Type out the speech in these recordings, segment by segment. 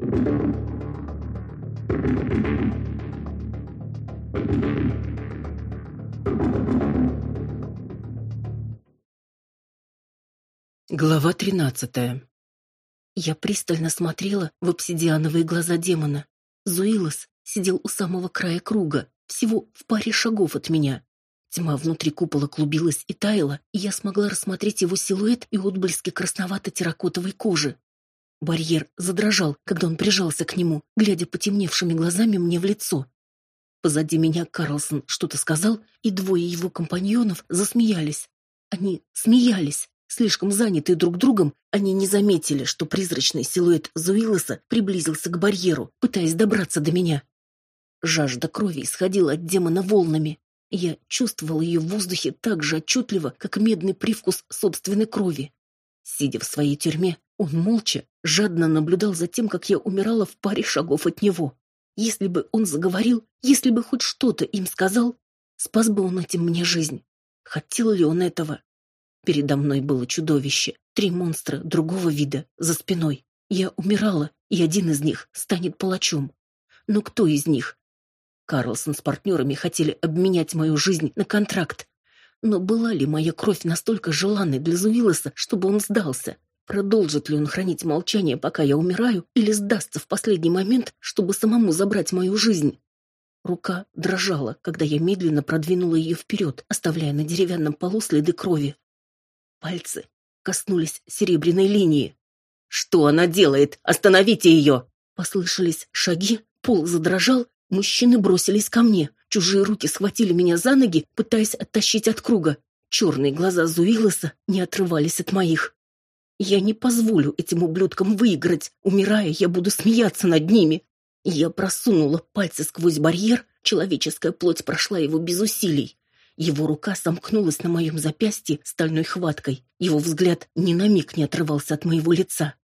Глава тринадцатая. Я пристально смотрела в обсидиановые глаза демона. Зуилос сидел у самого края круга, всего в паре шагов от меня. Тьма внутри купола клубилась и таяла, и я смогла рассмотреть его силуэт и отблески красновато-терракотовой кожи. Барьер задрожал, когда он прижался к нему, глядя потемневшими глазами мне в лицо. Позади меня Карлсон что-то сказал, и двое его компаньонов засмеялись. Они смеялись. Слишком заняты друг другом, они не заметили, что призрачный силуэт Зуилоса приблизился к барьеру, пытаясь добраться до меня. Жажда крови исходила от демона волнами. Я чувствовал ее в воздухе так же отчетливо, как медный привкус собственной крови. Сидя в своей тюрьме, он молча, жадно наблюдал за тем, как я умирала в паре шагов от него. Если бы он заговорил, если бы хоть что-то им сказал, спас бы он этим мне жизнь. Хотел ли он этого? Передо мной было чудовище, три монстра другого вида, за спиной. Я умирала, и один из них станет палачом. Но кто из них? Карлсон с партнерами хотели обменять мою жизнь на контракт. Но была ли моя кровь настолько желанной для Зуилоса, чтобы он сдался? Продолжит ли он хранить молчание, пока я умираю, или сдастся в последний момент, чтобы самому забрать мою жизнь? Рука дрожала, когда я медленно продвинула ее вперед, оставляя на деревянном полу следы крови. Пальцы коснулись серебряной линии. «Что она делает? Остановите ее!» Послышались шаги, пол задрожал, мужчины бросились ко мне. Чужие руки схватили меня за ноги, пытаясь оттащить от круга. Черные глаза Зуилоса не отрывались от моих. Я не позволю этим ублюдкам выиграть. Умирая, я буду смеяться над ними. Я просунула пальцы сквозь барьер, человеческая плоть прошла его без усилий. Его рука сомкнулась на моем запястье стальной хваткой. Его взгляд ни на миг не отрывался от моего лица.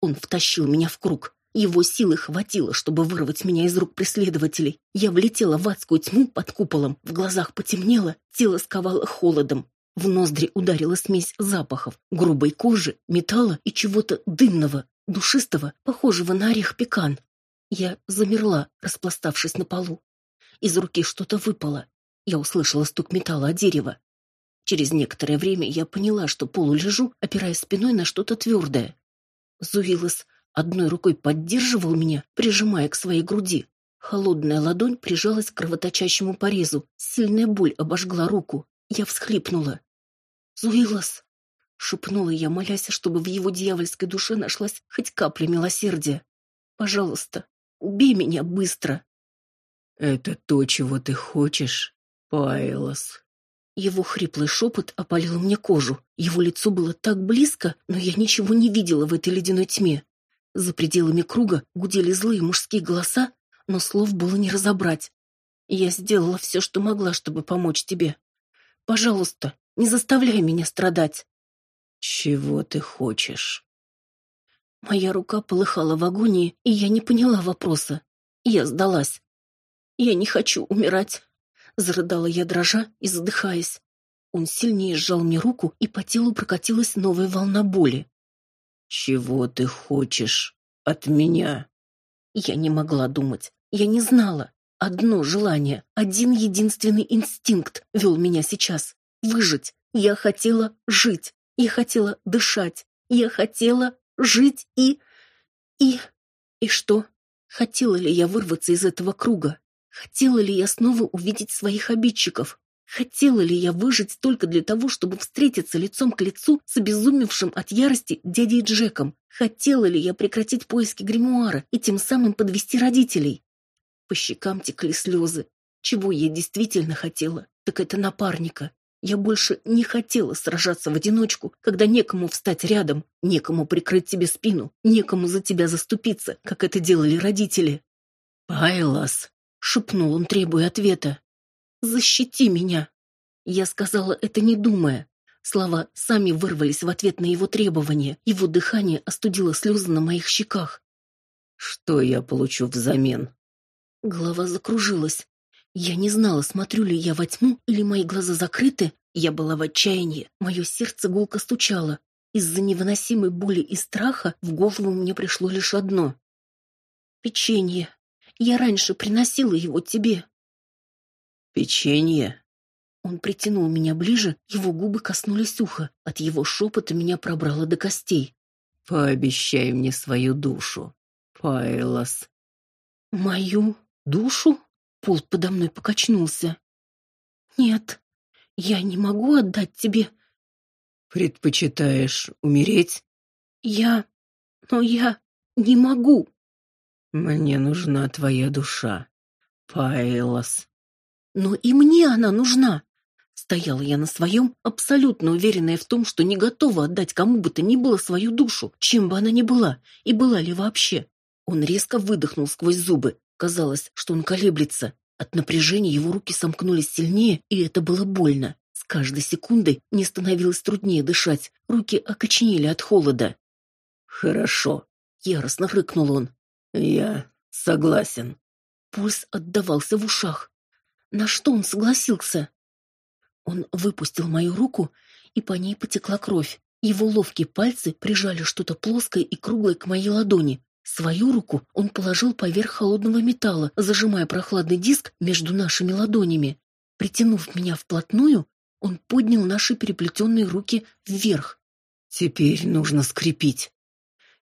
Он втащил меня в круг. Его силы хватило, чтобы вырвать меня из рук преследователей. Я влетела в адскую тьму под куполом, в глазах потемнело, тело сковало холодом. В ноздри ударила смесь запахов, грубой кожи, металла и чего-то дымного, душистого, похожего на орех пекан. Я замерла, распластавшись на полу. Из руки что-то выпало. Я услышала стук металла о дерево. Через некоторое время я поняла, что полулежу, опираясь спиной на что-то твердое. Зуилос одной рукой поддерживал меня, прижимая к своей груди. Холодная ладонь прижалась к кровоточащему порезу. Сильная боль обожгла руку. Я всхлипнула. «Зуилос!» — шепнула я, молясь, чтобы в его дьявольской душе нашлась хоть капля милосердия. «Пожалуйста, убей меня быстро!» «Это то, чего ты хочешь?» Пайлос. Его хриплый шепот опалил мне кожу. Его лицо было так близко, но я ничего не видела в этой ледяной тьме. За пределами круга гудели злые мужские голоса, но слов было не разобрать. Я сделала все, что могла, чтобы помочь тебе. Пожалуйста, не заставляй меня страдать. Чего ты хочешь? Моя рука полыхала в агонии, и я не поняла вопроса. Я сдалась. Я не хочу умирать. Зарыдала я, дрожа и задыхаясь. Он сильнее сжал мне руку, и по телу прокатилась новая волна боли. «Чего ты хочешь от меня?» Я не могла думать. Я не знала. Одно желание, один единственный инстинкт вел меня сейчас. Выжить. Я хотела жить. Я хотела дышать. Я хотела жить и... И... И что? Хотела ли я вырваться из этого круга? Хотела ли я снова увидеть своих обидчиков? Хотела ли я выжить только для того, чтобы встретиться лицом к лицу с обезумевшим от ярости дядей Джеком? Хотела ли я прекратить поиски гримуара и тем самым подвести родителей? По щекам текли слезы. Чего я действительно хотела, так это напарника. Я больше не хотела сражаться в одиночку, когда некому встать рядом, некому прикрыть тебе спину, некому за тебя заступиться, как это делали родители. «Пайлас», шепнул он, требуя ответа. Защити меня. Я сказала это не думая. Слова сами вырвались в ответ на его требование. Его дыхание остудило слезы на моих щеках. Что я получу взамен? Голова закружилась. Я не знала, смотрю ли я во тьму или мои глаза закрыты. Я была в отчаянии. Мое сердце гулко стучало. Из-за невыносимой боли и страха в голову мне пришло лишь одно. Печенье. Я раньше приносила его тебе. Печенье? Он притянул меня ближе, его губы коснулись уха. От его шепота меня пробрало до костей. Пообещай мне свою душу, Пайлос. Мою душу? Пол подо мной покачнулся. Нет, я не могу отдать тебе. Предпочитаешь умереть? Я... Но я не могу. Мне нужна твоя душа, Пайлос. Но и мне она нужна. Стояла я на своем, абсолютно уверенная в том, что не готова отдать кому бы то ни было свою душу, чем бы она ни была, и была ли вообще. Он резко выдохнул сквозь зубы. Казалось, что он колеблется. От напряжения его руки сомкнулись сильнее, и это было больно. С каждой секундой мне становилось труднее дышать. Руки окоченели от холода. Хорошо, яростно рыкнул он. Я согласен. Пульс отдавался в ушах. На что он согласился? Он выпустил мою руку, и по ней потекла кровь. Его ловкие пальцы прижали что-то плоское и круглое к моей ладони. Свою руку он положил поверх холодного металла, зажимая прохладный диск между нашими ладонями. Притянув меня вплотную, он поднял наши переплетенные руки вверх. Теперь нужно скрепить.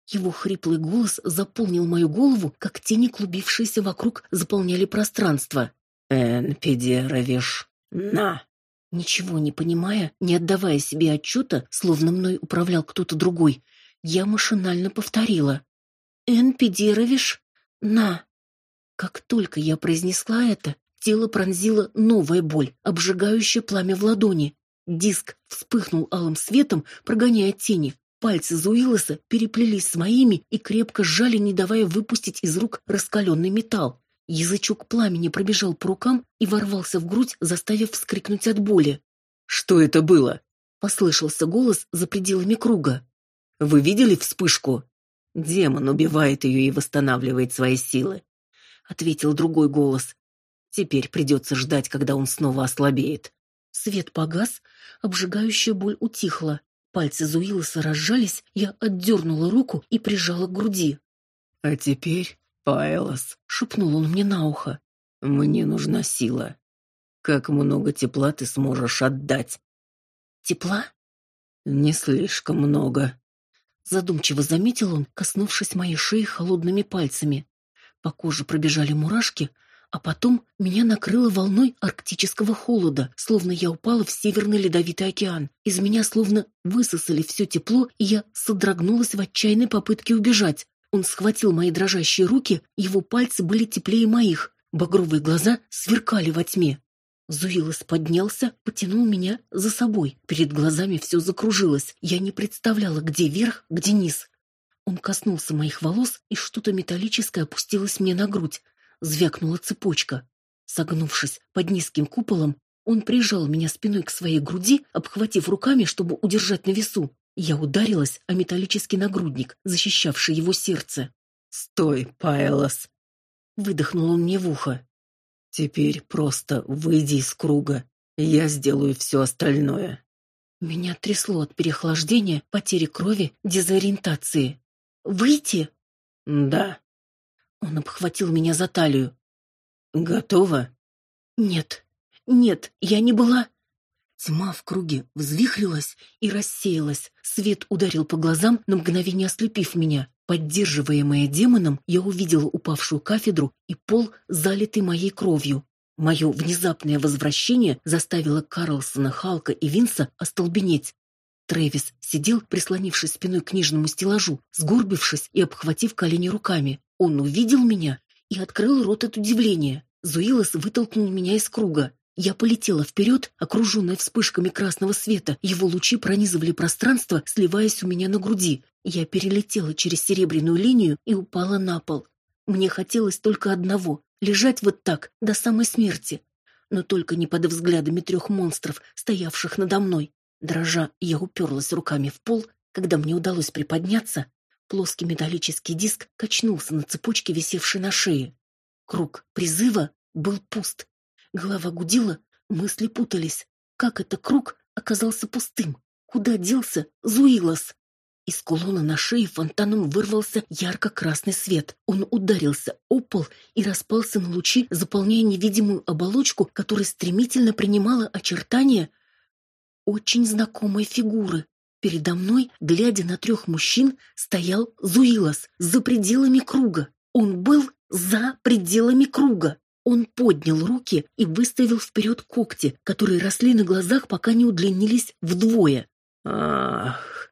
Его хриплый голос заполнил мою голову, как тени, клубившиеся вокруг, заполняли пространство. «Энпедеровиш, на!» Ничего не понимая, не отдавая себе отчета, словно мной управлял кто-то другой, я машинально повторила. «Энпедеровиш, на!» Как только я произнесла это, тело пронзила новая боль, обжигающее пламя в ладони. Диск вспыхнул алым светом, прогоняя тени. Пальцы Зуилоса переплелись с моими и крепко сжали, не давая выпустить из рук раскаленный металл. Язычок пламени пробежал по рукам и ворвался в грудь, заставив вскрикнуть от боли. «Что это было?» — послышался голос за пределами круга. «Вы видели вспышку?» «Демон убивает ее и восстанавливает свои силы», — ответил другой голос. «Теперь придется ждать, когда он снова ослабеет». Свет погас, обжигающая боль утихла. Пальцы Зуилоса разжались, я отдернула руку и прижала к груди. «А теперь, Пайлос», — шепнул он мне на ухо, — «мне нужна сила. Как много тепла ты сможешь отдать?» «Тепла?» «Не слишком много», — задумчиво заметил он, коснувшись моей шеи холодными пальцами. По коже пробежали мурашки, а потом меня накрыло волной арктического холода, словно я упала в северный ледовитый океан. Из меня словно высосали все тепло, и я содрогнулась в отчаянной попытке убежать. Он схватил мои дрожащие руки, его пальцы были теплее моих, багровые глаза сверкали во тьме. Зуилос поднялся, потянул меня за собой. Перед глазами все закружилось. Я не представляла, где верх, где низ. Он коснулся моих волос, и что-то металлическое опустилось мне на грудь звякнула цепочка. Согнувшись под низким куполом, он прижал меня спиной к своей груди, обхватив руками, чтобы удержать на весу. Я ударилась о металлический нагрудник, защищавший его сердце. «Стой, Пайлос!» Выдохнул он мне в ухо. «Теперь просто выйди из круга. Я сделаю все остальное». Меня трясло от переохлаждения, потери крови, дезориентации. «Выйти?» «Да». Он обхватил меня за талию. Готова? Нет. Нет, я не была. Тьма в круге взвихрилась и рассеялась. Свет ударил по глазам, на мгновение ослепив меня. Поддерживаемая демоном, я увидела упавшую кафедру и пол, залитый моей кровью. Мое внезапное возвращение заставило Карлсона, Халка и Винса остолбенеть. Трэвис сидел, прислонившись спиной к книжному стеллажу, сгорбившись и обхватив колени руками. Он увидел меня и открыл рот от удивления. Зуилос вытолкнул меня из круга. Я полетела вперед, окруженная вспышками красного света. Его лучи пронизывали пространство, сливаясь у меня на груди. Я перелетела через серебряную линию и упала на пол. Мне хотелось только одного — лежать вот так, до самой смерти. Но только не под взглядами трех монстров, стоявших надо мной. Дрожа, я уперлась руками в пол. Когда мне удалось приподняться, Плоский металлический диск качнулся на цепочке, висевшей на шее. Круг призыва был пуст. Голова гудела, мысли путались. Как это круг оказался пустым? Куда делся Зуилос? Из кулона на шее фонтаном вырвался ярко-красный свет. Он ударился о пол и распался на лучи, заполняя невидимую оболочку, которая стремительно принимала очертания очень знакомой фигуры. Передо мной, глядя на трех мужчин, стоял Зуилос за пределами круга. Он был за пределами круга. Он поднял руки и выставил вперед когти, которые росли на глазах, пока не удлинились вдвое. Ах,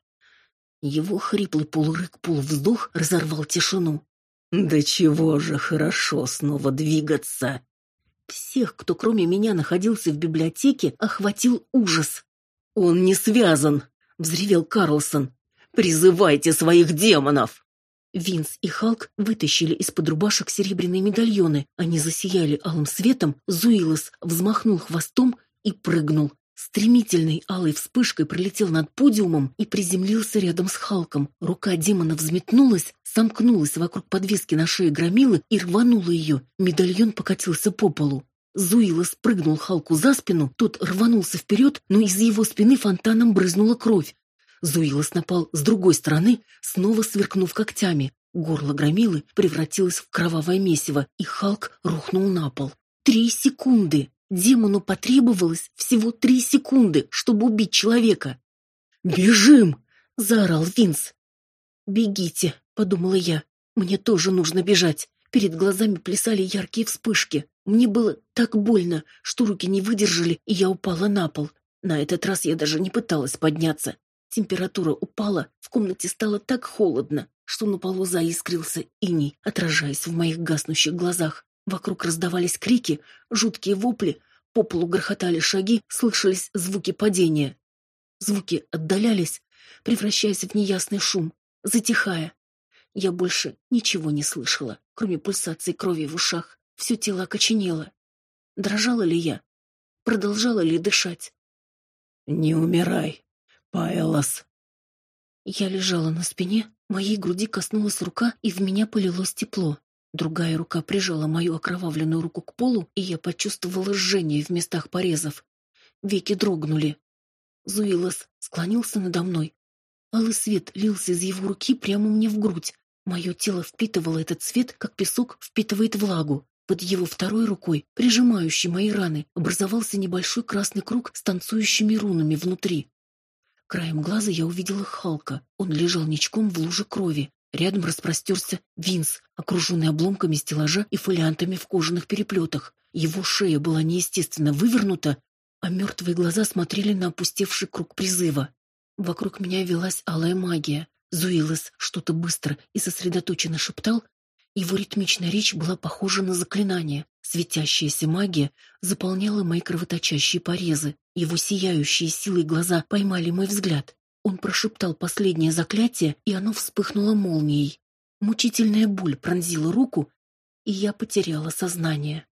Его хриплый полурык-полувздох разорвал тишину. да чего же хорошо снова двигаться. Всех, кто кроме меня находился в библиотеке, охватил ужас. Он не связан, взревел Карлсон. Призывайте своих демонов. Винс и Халк вытащили из-под рубашек серебряные медальоны. Они засияли алым светом, Зуилос взмахнул хвостом и прыгнул. Стремительной алой вспышкой пролетел над подиумом и приземлился рядом с Халком. Рука демона взметнулась, сомкнулась вокруг подвески на шее громилы и рванула ее. Медальон покатился по полу. Зуила спрыгнул Халку за спину, тот рванулся вперед, но из его спины фонтаном брызнула кровь. Зуилос напал с другой стороны, снова сверкнув когтями. Горло громилы превратилось в кровавое месиво, и Халк рухнул на пол. Три секунды! Демону потребовалось всего три секунды, чтобы убить человека. «Бежим!» — заорал Винс. «Бегите!» — подумала я. «Мне тоже нужно бежать». Перед глазами плясали яркие вспышки. Мне было так больно, что руки не выдержали, и я упала на пол. На этот раз я даже не пыталась подняться. Температура упала, в комнате стало так холодно, что на полу заискрился иней, отражаясь в моих гаснущих глазах. Вокруг раздавались крики, жуткие вопли, по полу грохотали шаги, слышались звуки падения. Звуки отдалялись, превращаясь в неясный шум, затихая. Я больше ничего не слышала, кроме пульсации крови в ушах. Все тело окоченело. Дрожала ли я? Продолжала ли дышать? Не умирай, Пайлос. Я лежала на спине, моей груди коснулась рука, и в меня полилось тепло. Другая рука прижала мою окровавленную руку к полу, и я почувствовала жжение в местах порезов. Веки дрогнули. Зуилос склонился надо мной. Алый свет лился из его руки прямо мне в грудь. Мое тело впитывало этот свет, как песок впитывает влагу. Под его второй рукой, прижимающей мои раны, образовался небольшой красный круг с танцующими рунами внутри. Краем глаза я увидела Халка. Он лежал ничком в луже крови. Рядом распростерся Винс, окруженный обломками стеллажа и фолиантами в кожаных переплетах. Его шея была неестественно вывернута, а мертвые глаза смотрели на опустевший круг призыва. Вокруг меня велась алая магия. Зуилос что-то быстро и сосредоточенно шептал. Его ритмичная речь была похожа на заклинание. Светящаяся магия заполняла мои кровоточащие порезы. Его сияющие силой глаза поймали мой взгляд. Он прошептал последнее заклятие, и оно вспыхнуло молнией. Мучительная боль пронзила руку, и я потеряла сознание.